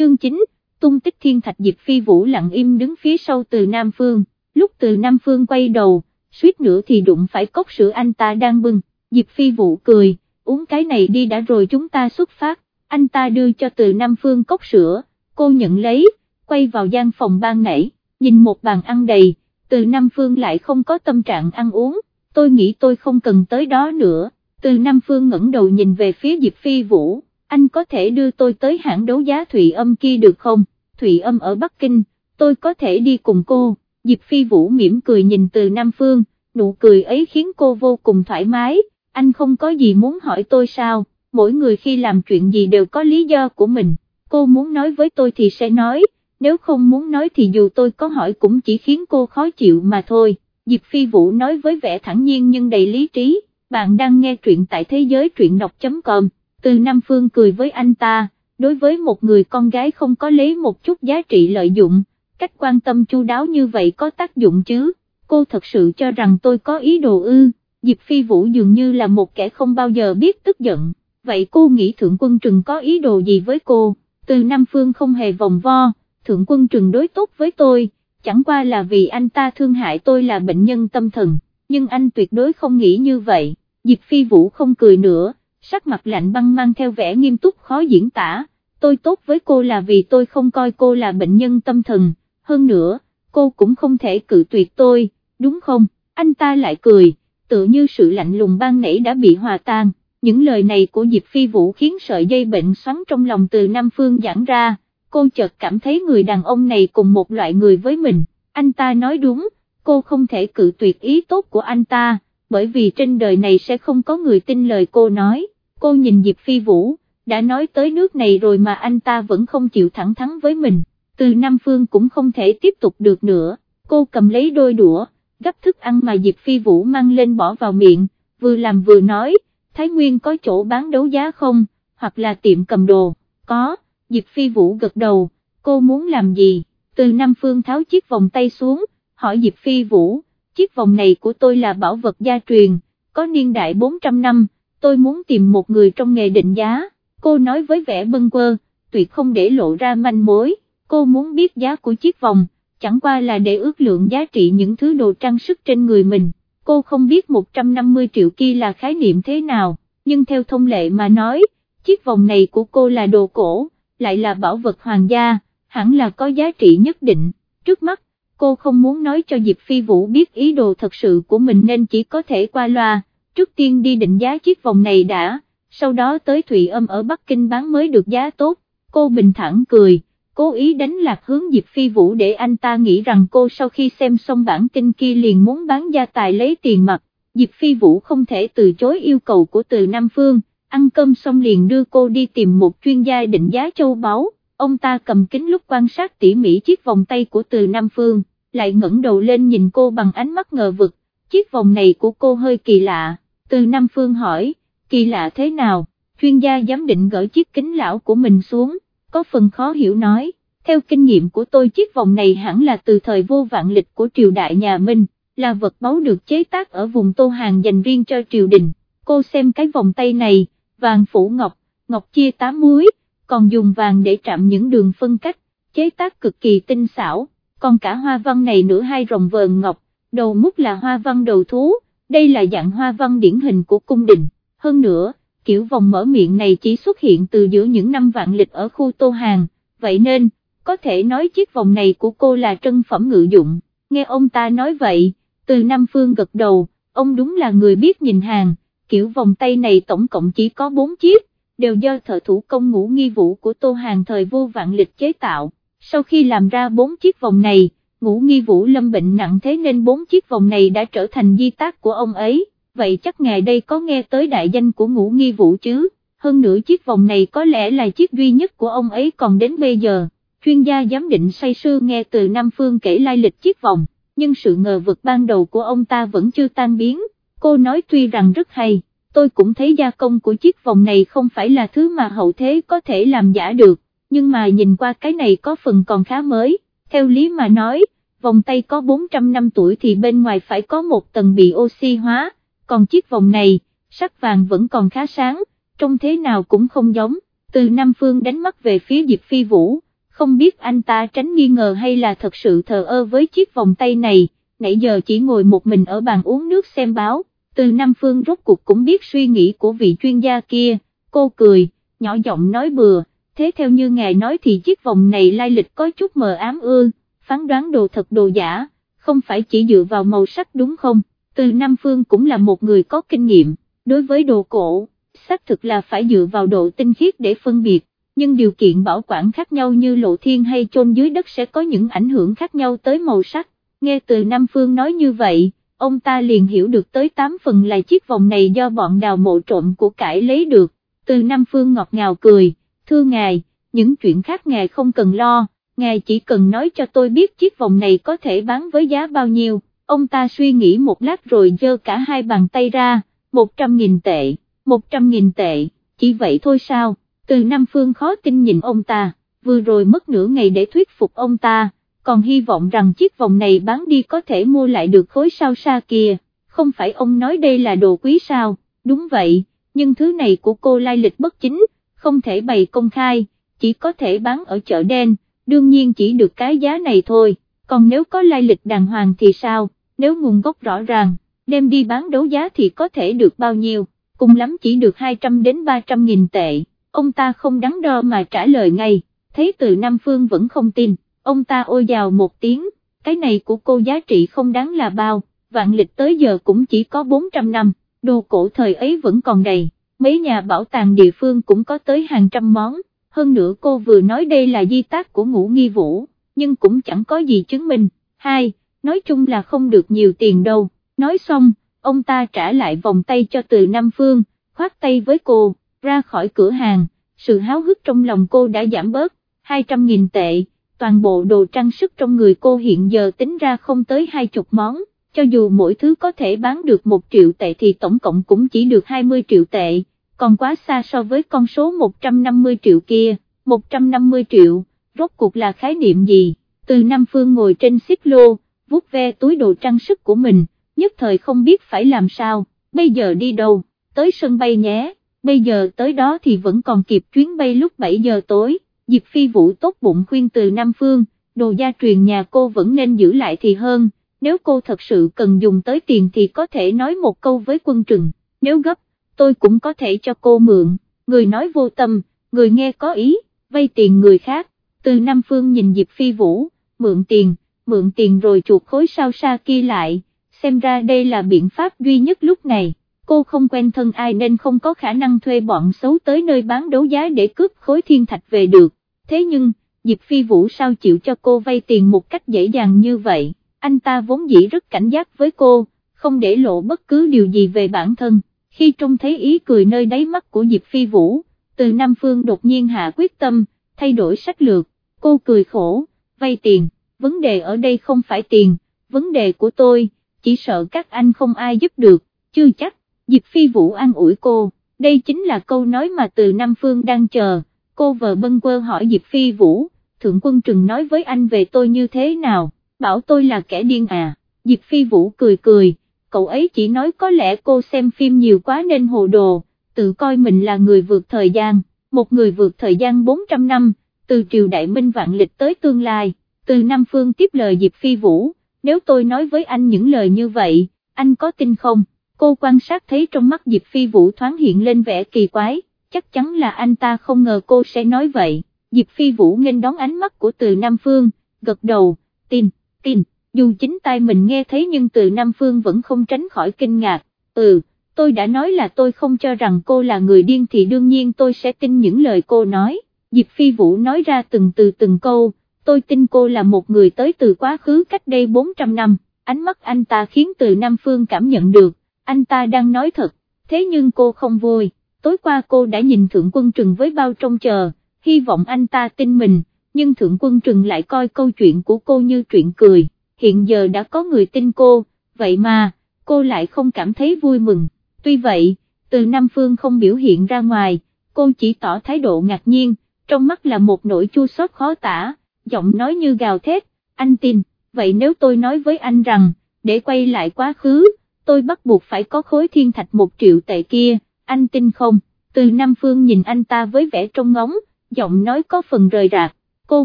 chương 9, tung tích thiên thạch Diệp Phi Vũ lặng im đứng phía sau từ Nam Phương, lúc từ Nam Phương quay đầu, suýt nữa thì đụng phải cốc sữa anh ta đang bưng, Diệp Phi Vũ cười, uống cái này đi đã rồi chúng ta xuất phát, anh ta đưa cho từ Nam Phương cốc sữa, cô nhận lấy, quay vào gian phòng ban nãy, nhìn một bàn ăn đầy, từ Nam Phương lại không có tâm trạng ăn uống, tôi nghĩ tôi không cần tới đó nữa, từ Nam Phương ngẩng đầu nhìn về phía Diệp Phi Vũ, anh có thể đưa tôi tới hãng đấu giá Thụy Âm kia được không, Thụy Âm ở Bắc Kinh, tôi có thể đi cùng cô, Diệp Phi Vũ mỉm cười nhìn từ Nam Phương, nụ cười ấy khiến cô vô cùng thoải mái, anh không có gì muốn hỏi tôi sao, mỗi người khi làm chuyện gì đều có lý do của mình, cô muốn nói với tôi thì sẽ nói, nếu không muốn nói thì dù tôi có hỏi cũng chỉ khiến cô khó chịu mà thôi, Diệp Phi Vũ nói với vẻ thẳng nhiên nhưng đầy lý trí, bạn đang nghe truyện tại thế giới truyện đọc.com, từ Nam Phương cười với anh ta, đối với một người con gái không có lấy một chút giá trị lợi dụng, cách quan tâm chu đáo như vậy có tác dụng chứ, cô thật sự cho rằng tôi có ý đồ ư, Diệp Phi Vũ dường như là một kẻ không bao giờ biết tức giận, vậy cô nghĩ Thượng Quân Trừng có ý đồ gì với cô, từ Nam Phương không hề vòng vo, Thượng Quân Trừng đối tốt với tôi, chẳng qua là vì anh ta thương hại tôi là bệnh nhân tâm thần, nhưng anh tuyệt đối không nghĩ như vậy, Diệp Phi Vũ không cười nữa, sắc mặt lạnh băng mang theo vẻ nghiêm túc khó diễn tả, tôi tốt với cô là vì tôi không coi cô là bệnh nhân tâm thần, hơn nữa, cô cũng không thể cự tuyệt tôi, đúng không, anh ta lại cười, tự như sự lạnh lùng ban nãy đã bị hòa tan, những lời này của Diệp Phi Vũ khiến sợi dây bệnh xoắn trong lòng từ Nam Phương giãn ra, cô chợt cảm thấy người đàn ông này cùng một loại người với mình, anh ta nói đúng, cô không thể cự tuyệt ý tốt của anh ta, bởi vì trên đời này sẽ không có người tin lời cô nói, cô nhìn Diệp Phi Vũ, đã nói tới nước này rồi mà anh ta vẫn không chịu thẳng thắn với mình, từ Nam Phương cũng không thể tiếp tục được nữa, cô cầm lấy đôi đũa, gấp thức ăn mà Diệp Phi Vũ mang lên bỏ vào miệng, vừa làm vừa nói, Thái Nguyên có chỗ bán đấu giá không, hoặc là tiệm cầm đồ, có, Diệp Phi Vũ gật đầu, cô muốn làm gì, từ Nam Phương tháo chiếc vòng tay xuống, hỏi Diệp Phi Vũ, chiếc vòng này của tôi là bảo vật gia truyền, có niên đại 400 năm, tôi muốn tìm một người trong nghề định giá, cô nói với vẻ bâng quơ, tuyệt không để lộ ra manh mối, cô muốn biết giá của chiếc vòng, chẳng qua là để ước lượng giá trị những thứ đồ trang sức trên người mình, cô không biết 150 triệu kia là khái niệm thế nào, nhưng theo thông lệ mà nói, chiếc vòng này của cô là đồ cổ, lại là bảo vật hoàng gia, hẳn là có giá trị nhất định, trước mắt, cô không muốn nói cho Diệp Phi Vũ biết ý đồ thật sự của mình nên chỉ có thể qua loa, trước tiên đi định giá chiếc vòng này đã, sau đó tới Thụy Âm ở Bắc Kinh bán mới được giá tốt, cô bình thản cười, cố ý đánh lạc hướng Diệp Phi Vũ để anh ta nghĩ rằng cô sau khi xem xong bản tin kia liền muốn bán gia tài lấy tiền mặt, Diệp Phi Vũ không thể từ chối yêu cầu của từ Nam Phương, ăn cơm xong liền đưa cô đi tìm một chuyên gia định giá châu báu, ông ta cầm kính lúc quan sát tỉ mỉ chiếc vòng tay của từ Nam Phương, lại ngẩng đầu lên nhìn cô bằng ánh mắt ngờ vực, chiếc vòng này của cô hơi kỳ lạ, từ Nam Phương hỏi, kỳ lạ thế nào, chuyên gia giám định gỡ chiếc kính lão của mình xuống, có phần khó hiểu nói, theo kinh nghiệm của tôi chiếc vòng này hẳn là từ thời vô vạn lịch của triều đại nhà Minh, là vật báu được chế tác ở vùng Tô Hàng dành riêng cho triều đình, cô xem cái vòng tay này, vàng phủ ngọc, ngọc chia tám muối, còn dùng vàng để chạm những đường phân cách, chế tác cực kỳ tinh xảo, còn cả hoa văn này nữa hai rồng vờn ngọc, đầu mút là hoa văn đầu thú, đây là dạng hoa văn điển hình của cung đình, hơn nữa, kiểu vòng mở miệng này chỉ xuất hiện từ giữa những năm vạn lịch ở khu Tô Hàng, vậy nên, có thể nói chiếc vòng này của cô là trân phẩm ngự dụng, nghe ông ta nói vậy, từ Nam Phương gật đầu, ông đúng là người biết nhìn hàng, kiểu vòng tay này tổng cộng chỉ có 4 chiếc, đều do thợ thủ công ngũ nghi vũ của Tô Hàng thời vô vạn lịch chế tạo, sau khi làm ra bốn chiếc vòng này, ngũ nghi vũ lâm bệnh nặng thế nên bốn chiếc vòng này đã trở thành di tác của ông ấy, vậy chắc ngày đây có nghe tới đại danh của ngũ nghi vũ chứ, hơn nữa chiếc vòng này có lẽ là chiếc duy nhất của ông ấy còn đến bây giờ, chuyên gia giám định say sư nghe từ Nam Phương kể lai lịch chiếc vòng, nhưng sự ngờ vực ban đầu của ông ta vẫn chưa tan biến. Cô nói tuy rằng rất hay, tôi cũng thấy gia công của chiếc vòng này không phải là thứ mà hậu thế có thể làm giả được, nhưng mà nhìn qua cái này có phần còn khá mới, theo lý mà nói, vòng tay có 400 năm tuổi thì bên ngoài phải có một tầng bị oxy hóa, còn chiếc vòng này, sắc vàng vẫn còn khá sáng, trông thế nào cũng không giống, từ Nam Phương đánh mắt về phía Diệp Phi Vũ, không biết anh ta tránh nghi ngờ hay là thật sự thờ ơ với chiếc vòng tay này, nãy giờ chỉ ngồi một mình ở bàn uống nước xem báo, từ Nam Phương rốt cuộc cũng biết suy nghĩ của vị chuyên gia kia, cô cười, nhỏ giọng nói bừa, thế theo như ngài nói thì chiếc vòng này lai lịch có chút mờ ám ư, phán đoán đồ thật đồ giả, không phải chỉ dựa vào màu sắc đúng không, từ Nam Phương cũng là một người có kinh nghiệm, đối với đồ cổ, xác thực là phải dựa vào độ tinh khiết để phân biệt, nhưng điều kiện bảo quản khác nhau như lộ thiên hay chôn dưới đất sẽ có những ảnh hưởng khác nhau tới màu sắc, nghe từ Nam Phương nói như vậy, ông ta liền hiểu được tới 8 phần là chiếc vòng này do bọn đào mộ trộm của cải lấy được, từ Nam Phương ngọt ngào cười, thưa ngài, những chuyện khác ngài không cần lo, ngài chỉ cần nói cho tôi biết chiếc vòng này có thể bán với giá bao nhiêu, ông ta suy nghĩ một lát rồi giơ cả hai bàn tay ra, 100.000 tệ, 100.000 tệ, chỉ vậy thôi sao, từ Nam Phương khó tin nhìn ông ta, vừa rồi mất nửa ngày để thuyết phục ông ta, còn hy vọng rằng chiếc vòng này bán đi có thể mua lại được khối sao xa kia, không phải ông nói đây là đồ quý sao, đúng vậy, nhưng thứ này của cô lai lịch bất chính, không thể bày công khai, chỉ có thể bán ở chợ đen, đương nhiên chỉ được cái giá này thôi, còn nếu có lai lịch đàng hoàng thì sao, nếu nguồn gốc rõ ràng, đem đi bán đấu giá thì có thể được bao nhiêu, cùng lắm chỉ được 200 đến 300 nghìn tệ, ông ta không đắn đo mà trả lời ngay, thấy từ Nam Phương vẫn không tin, ông ta ôi dào một tiếng, cái này của cô giá trị không đáng là bao, vạn lịch tới giờ cũng chỉ có 400 năm, đồ cổ thời ấy vẫn còn đầy, mấy nhà bảo tàng địa phương cũng có tới hàng trăm món, hơn nữa cô vừa nói đây là di tác của ngũ nghi vũ, nhưng cũng chẳng có gì chứng minh, hai, nói chung là không được nhiều tiền đâu, nói xong, ông ta trả lại vòng tay cho từ Nam Phương, khoát tay với cô, ra khỏi cửa hàng, sự háo hức trong lòng cô đã giảm bớt, 200.000 tệ, toàn bộ đồ trang sức trong người cô hiện giờ tính ra không tới hai chục món, cho dù mỗi thứ có thể bán được một triệu tệ thì tổng cộng cũng chỉ được 20 triệu tệ, còn quá xa so với con số 150 triệu kia, 150 triệu, rốt cuộc là khái niệm gì, từ Nam Phương ngồi trên xích lô, vuốt ve túi đồ trang sức của mình, nhất thời không biết phải làm sao, bây giờ đi đâu, tới sân bay nhé, bây giờ tới đó thì vẫn còn kịp chuyến bay lúc 7 giờ tối, Diệp Phi Vũ tốt bụng khuyên từ Nam Phương, đồ gia truyền nhà cô vẫn nên giữ lại thì hơn, nếu cô thật sự cần dùng tới tiền thì có thể nói một câu với quân trừng, nếu gấp, tôi cũng có thể cho cô mượn, người nói vô tâm, người nghe có ý, vay tiền người khác, từ Nam Phương nhìn Diệp Phi Vũ, mượn tiền, mượn tiền rồi chuột khối sao xa kia lại, xem ra đây là biện pháp duy nhất lúc này, cô không quen thân ai nên không có khả năng thuê bọn xấu tới nơi bán đấu giá để cướp khối thiên thạch về được, thế nhưng, Diệp Phi Vũ sao chịu cho cô vay tiền một cách dễ dàng như vậy, anh ta vốn dĩ rất cảnh giác với cô, không để lộ bất cứ điều gì về bản thân, khi trông thấy ý cười nơi đáy mắt của Diệp Phi Vũ, từ Nam Phương đột nhiên hạ quyết tâm, thay đổi sách lược, cô cười khổ, vay tiền, vấn đề ở đây không phải tiền, vấn đề của tôi, chỉ sợ các anh không ai giúp được, chưa chắc, Diệp Phi Vũ an ủi cô, đây chính là câu nói mà từ Nam Phương đang chờ, cô vợ bân quơ hỏi Diệp Phi Vũ, Thượng Quân Trừng nói với anh về tôi như thế nào, bảo tôi là kẻ điên à, Diệp Phi Vũ cười cười, cậu ấy chỉ nói có lẽ cô xem phim nhiều quá nên hồ đồ, tự coi mình là người vượt thời gian, một người vượt thời gian 400 năm, từ triều đại minh vạn lịch tới tương lai, từ Nam Phương tiếp lời Diệp Phi Vũ, nếu tôi nói với anh những lời như vậy, anh có tin không? Cô quan sát thấy trong mắt Diệp Phi Vũ thoáng hiện lên vẻ kỳ quái, chắc chắn là anh ta không ngờ cô sẽ nói vậy, Diệp Phi Vũ nghênh đón ánh mắt của từ Nam Phương, gật đầu, tin, tin, dù chính tay mình nghe thấy nhưng từ Nam Phương vẫn không tránh khỏi kinh ngạc, ừ, tôi đã nói là tôi không cho rằng cô là người điên thì đương nhiên tôi sẽ tin những lời cô nói, Diệp Phi Vũ nói ra từng từ từng câu, tôi tin cô là một người tới từ quá khứ cách đây 400 năm, ánh mắt anh ta khiến từ Nam Phương cảm nhận được, anh ta đang nói thật, thế nhưng cô không vui, tối qua cô đã nhìn Thượng Quân Trừng với bao trông chờ, hy vọng anh ta tin mình, nhưng Thượng Quân Trừng lại coi câu chuyện của cô như chuyện cười, hiện giờ đã có người tin cô, vậy mà, cô lại không cảm thấy vui mừng, tuy vậy, từ Nam Phương không biểu hiện ra ngoài, cô chỉ tỏ thái độ ngạc nhiên, trong mắt là một nỗi chua xót khó tả giọng nói như gào thét, anh tin, vậy nếu tôi nói với anh rằng, để quay lại quá khứ, tôi bắt buộc phải có khối thiên thạch một triệu tệ kia, anh tin không, từ Nam Phương nhìn anh ta với vẻ trông ngóng, giọng nói có phần rời rạc, cô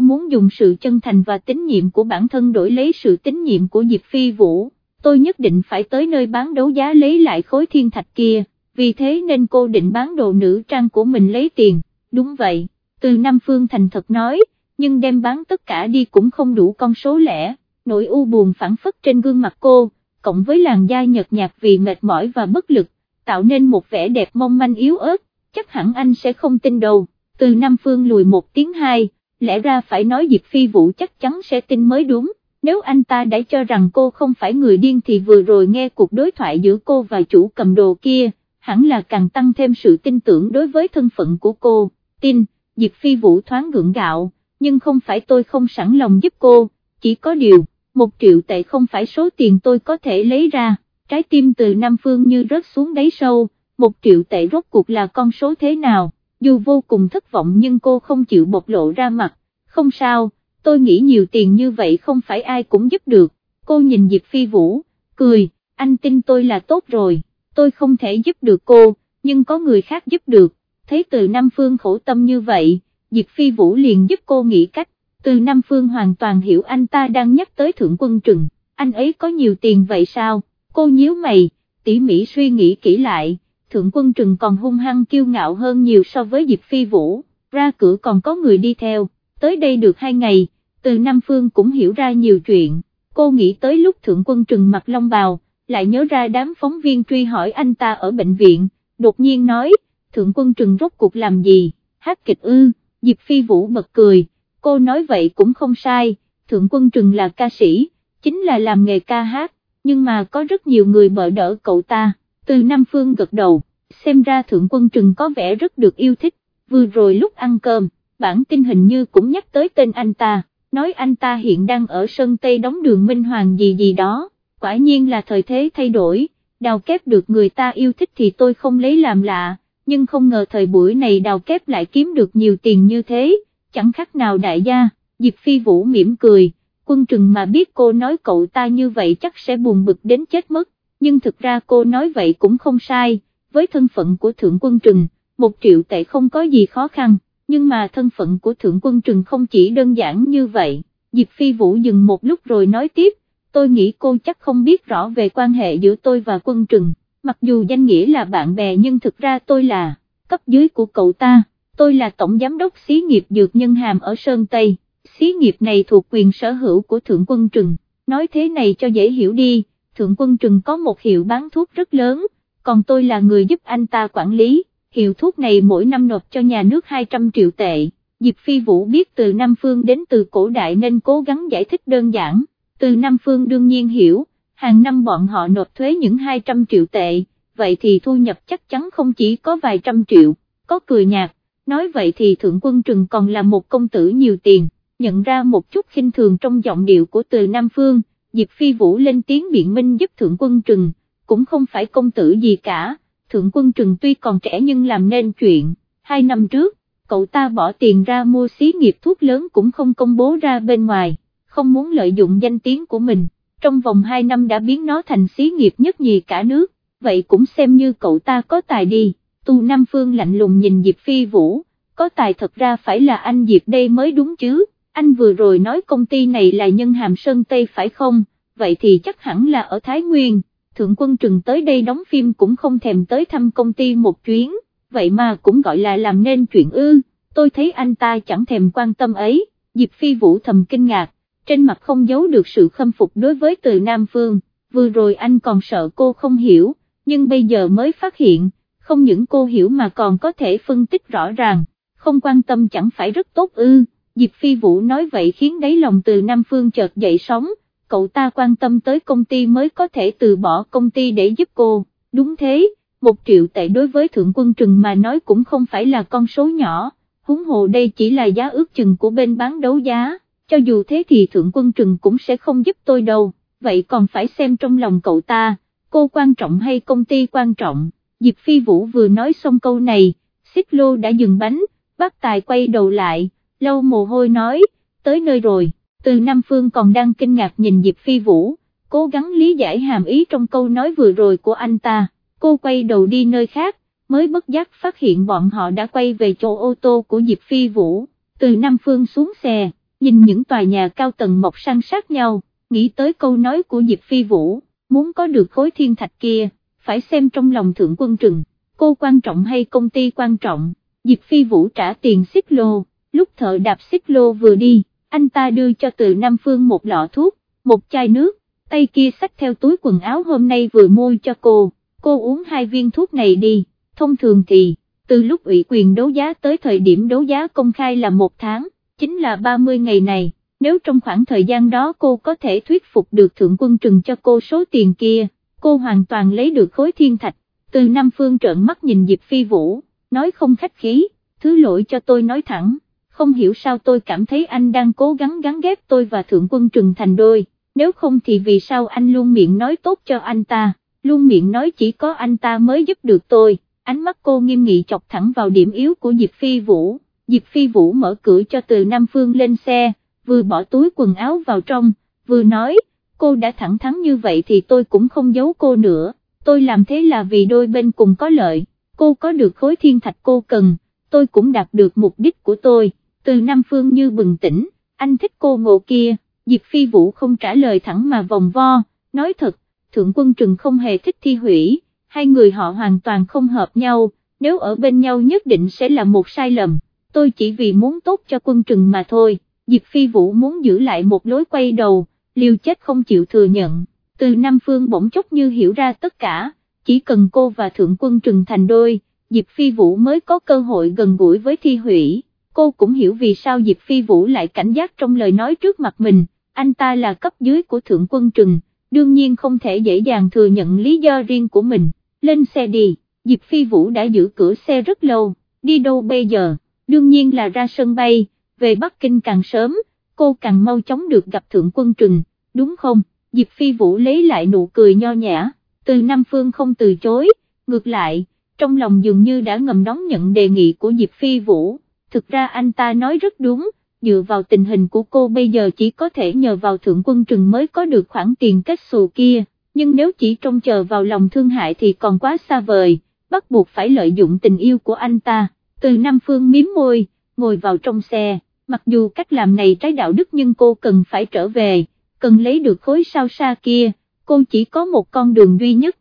muốn dùng sự chân thành và tín nhiệm của bản thân đổi lấy sự tín nhiệm của Diệp Phi Vũ, tôi nhất định phải tới nơi bán đấu giá lấy lại khối thiên thạch kia, vì thế nên cô định bán đồ nữ trang của mình lấy tiền, đúng vậy, từ Nam Phương thành thật nói, nhưng đem bán tất cả đi cũng không đủ con số lẻ, nỗi u buồn phản phất trên gương mặt cô, cộng với làn da nhợt nhạt vì mệt mỏi và bất lực, tạo nên một vẻ đẹp mong manh yếu ớt, chắc hẳn anh sẽ không tin đâu, từ Nam Phương lùi một tiếng hai, lẽ ra phải nói Diệp Phi Vũ chắc chắn sẽ tin mới đúng, nếu anh ta đã cho rằng cô không phải người điên thì vừa rồi nghe cuộc đối thoại giữa cô và chủ cầm đồ kia, hẳn là càng tăng thêm sự tin tưởng đối với thân phận của cô, tin, Diệp Phi Vũ thoáng gượng gạo, nhưng không phải tôi không sẵn lòng giúp cô, chỉ có điều, một triệu tệ không phải số tiền tôi có thể lấy ra, trái tim từ Nam Phương như rớt xuống đáy sâu, một triệu tệ rốt cuộc là con số thế nào, dù vô cùng thất vọng nhưng cô không chịu bộc lộ ra mặt, không sao, tôi nghĩ nhiều tiền như vậy không phải ai cũng giúp được, cô nhìn Diệp Phi Vũ, cười, anh tin tôi là tốt rồi, tôi không thể giúp được cô, nhưng có người khác giúp được, thấy từ Nam Phương khổ tâm như vậy, Diệp Phi Vũ liền giúp cô nghĩ cách, từ Nam Phương hoàn toàn hiểu anh ta đang nhắc tới Thượng Quân Trừng, anh ấy có nhiều tiền vậy sao, cô nhíu mày, tỉ mỉ suy nghĩ kỹ lại, Thượng Quân Trừng còn hung hăng kiêu ngạo hơn nhiều so với Diệp Phi Vũ, ra cửa còn có người đi theo, tới đây được hai ngày, từ Nam Phương cũng hiểu ra nhiều chuyện, cô nghĩ tới lúc Thượng Quân Trừng mặc long bào, lại nhớ ra đám phóng viên truy hỏi anh ta ở bệnh viện, đột nhiên nói, Thượng Quân Trừng rốt cuộc làm gì, hát kịch ư, Diệp Phi Vũ bật cười, cô nói vậy cũng không sai, Thượng Quân Trừng là ca sĩ, chính là làm nghề ca hát, nhưng mà có rất nhiều người bợ đỡ cậu ta, từ Nam Phương gật đầu, xem ra Thượng Quân Trừng có vẻ rất được yêu thích, vừa rồi lúc ăn cơm, bản tin hình như cũng nhắc tới tên anh ta, nói anh ta hiện đang ở sân Tây đóng đường Minh Hoàng gì gì đó, quả nhiên là thời thế thay đổi, đào kép được người ta yêu thích thì tôi không lấy làm lạ, nhưng không ngờ thời buổi này đào kép lại kiếm được nhiều tiền như thế, chẳng khác nào đại gia, Diệp Phi Vũ mỉm cười, quân trừng mà biết cô nói cậu ta như vậy chắc sẽ buồn bực đến chết mất, nhưng thực ra cô nói vậy cũng không sai, với thân phận của Thượng quân trừng, một triệu tệ không có gì khó khăn, nhưng mà thân phận của Thượng quân trừng không chỉ đơn giản như vậy, Diệp Phi Vũ dừng một lúc rồi nói tiếp, tôi nghĩ cô chắc không biết rõ về quan hệ giữa tôi và quân trừng, mặc dù danh nghĩa là bạn bè nhưng thực ra tôi là, cấp dưới của cậu ta, tôi là tổng giám đốc xí nghiệp dược nhân hàm ở Sơn Tây, xí nghiệp này thuộc quyền sở hữu của Thượng quân trừng, nói thế này cho dễ hiểu đi, Thượng quân trừng có một hiệu bán thuốc rất lớn, còn tôi là người giúp anh ta quản lý, hiệu thuốc này mỗi năm nộp cho nhà nước 200 triệu tệ. Diệp Phi Vũ biết từ Nam Phương đến từ cổ đại nên cố gắng giải thích đơn giản. Từ Nam Phương đương nhiên hiểu, hàng năm bọn họ nộp thuế những 200 triệu tệ, vậy thì thu nhập chắc chắn không chỉ có vài trăm triệu, có cười nhạt, nói vậy thì Thượng Quân Trừng còn là một công tử nhiều tiền, nhận ra một chút khinh thường trong giọng điệu của từ Nam Phương, Diệp Phi Vũ lên tiếng biện minh giúp Thượng Quân Trừng, cũng không phải công tử gì cả, Thượng Quân Trừng tuy còn trẻ nhưng làm nên chuyện, hai năm trước, cậu ta bỏ tiền ra mua xí nghiệp thuốc lớn cũng không công bố ra bên ngoài không muốn lợi dụng danh tiếng của mình, trong vòng 2 năm đã biến nó thành xí nghiệp nhất nhì cả nước, vậy cũng xem như cậu ta có tài đi, tu Nam Phương lạnh lùng nhìn Diệp Phi Vũ, có tài thật ra phải là anh Diệp đây mới đúng chứ, anh vừa rồi nói công ty này là nhân hàm Sơn Tây phải không, vậy thì chắc hẳn là ở Thái Nguyên, Thượng Quân Trừng tới đây đóng phim cũng không thèm tới thăm công ty một chuyến, vậy mà cũng gọi là làm nên chuyện ư, tôi thấy anh ta chẳng thèm quan tâm ấy, Diệp Phi Vũ thầm kinh ngạc, trên mặt không giấu được sự khâm phục đối với từ Nam Phương, vừa rồi anh còn sợ cô không hiểu, nhưng bây giờ mới phát hiện, không những cô hiểu mà còn có thể phân tích rõ ràng, không quan tâm chẳng phải rất tốt ư, Diệp Phi Vũ nói vậy khiến đáy lòng từ Nam Phương chợt dậy sóng, cậu ta quan tâm tới công ty mới có thể từ bỏ công ty để giúp cô, đúng thế, một triệu tệ đối với Thượng Quân Trừng mà nói cũng không phải là con số nhỏ, huống hồ đây chỉ là giá ước chừng của bên bán đấu giá cho dù thế thì thượng quân trừng cũng sẽ không giúp tôi đâu, vậy còn phải xem trong lòng cậu ta, cô quan trọng hay công ty quan trọng, Diệp Phi Vũ vừa nói xong câu này, xích lô đã dừng bánh, bác tài quay đầu lại, lâu mồ hôi nói, tới nơi rồi, từ Nam Phương còn đang kinh ngạc nhìn Diệp Phi Vũ, cố gắng lý giải hàm ý trong câu nói vừa rồi của anh ta, cô quay đầu đi nơi khác, mới bất giác phát hiện bọn họ đã quay về chỗ ô tô của Diệp Phi Vũ, từ Nam Phương xuống xe. nhìn những tòa nhà cao tầng mọc sang sát nhau, nghĩ tới câu nói của Diệp Phi Vũ, muốn có được khối thiên thạch kia, phải xem trong lòng thượng quân trừng, cô quan trọng hay công ty quan trọng, Diệp Phi Vũ trả tiền xích lô, lúc thợ đạp xích lô vừa đi, anh ta đưa cho từ Nam Phương một lọ thuốc, một chai nước, tay kia xách theo túi quần áo hôm nay vừa mua cho cô, cô uống hai viên thuốc này đi, thông thường thì, từ lúc ủy quyền đấu giá tới thời điểm đấu giá công khai là một tháng, chính là 30 ngày này, nếu trong khoảng thời gian đó cô có thể thuyết phục được thượng quân trừng cho cô số tiền kia, cô hoàn toàn lấy được khối thiên thạch, từ Nam Phương trợn mắt nhìn Diệp Phi Vũ, nói không khách khí, thứ lỗi cho tôi nói thẳng, không hiểu sao tôi cảm thấy anh đang cố gắng gắn ghép tôi và thượng quân trừng thành đôi, nếu không thì vì sao anh luôn miệng nói tốt cho anh ta, luôn miệng nói chỉ có anh ta mới giúp được tôi, ánh mắt cô nghiêm nghị chọc thẳng vào điểm yếu của Diệp Phi Vũ, Diệp Phi Vũ mở cửa cho từ Nam Phương lên xe, vừa bỏ túi quần áo vào trong, vừa nói, cô đã thẳng thắn như vậy thì tôi cũng không giấu cô nữa, tôi làm thế là vì đôi bên cùng có lợi, cô có được khối thiên thạch cô cần, tôi cũng đạt được mục đích của tôi, từ Nam Phương như bừng tỉnh, anh thích cô ngộ kia, Diệp Phi Vũ không trả lời thẳng mà vòng vo, nói thật, Thượng Quân Trừng không hề thích thi hủy, hai người họ hoàn toàn không hợp nhau, nếu ở bên nhau nhất định sẽ là một sai lầm, tôi chỉ vì muốn tốt cho quân trừng mà thôi, Diệp Phi Vũ muốn giữ lại một lối quay đầu, liều chết không chịu thừa nhận, từ Nam Phương bỗng chốc như hiểu ra tất cả, chỉ cần cô và Thượng Quân Trừng thành đôi, Diệp Phi Vũ mới có cơ hội gần gũi với thi hủy, cô cũng hiểu vì sao Diệp Phi Vũ lại cảnh giác trong lời nói trước mặt mình, anh ta là cấp dưới của Thượng Quân Trừng, đương nhiên không thể dễ dàng thừa nhận lý do riêng của mình, lên xe đi, Diệp Phi Vũ đã giữ cửa xe rất lâu, đi đâu bây giờ, đương nhiên là ra sân bay, về Bắc Kinh càng sớm, cô càng mau chóng được gặp Thượng Quân Trừng, đúng không, Diệp Phi Vũ lấy lại nụ cười nho nhã, từ Nam Phương không từ chối, ngược lại, trong lòng dường như đã ngầm đón nhận đề nghị của Diệp Phi Vũ, thực ra anh ta nói rất đúng, dựa vào tình hình của cô bây giờ chỉ có thể nhờ vào Thượng Quân Trừng mới có được khoản tiền kết xù kia, nhưng nếu chỉ trông chờ vào lòng thương hại thì còn quá xa vời, bắt buộc phải lợi dụng tình yêu của anh ta, từ Nam Phương miếm môi, ngồi vào trong xe, mặc dù cách làm này trái đạo đức nhưng cô cần phải trở về, cần lấy được khối sao xa kia, cô chỉ có một con đường duy nhất,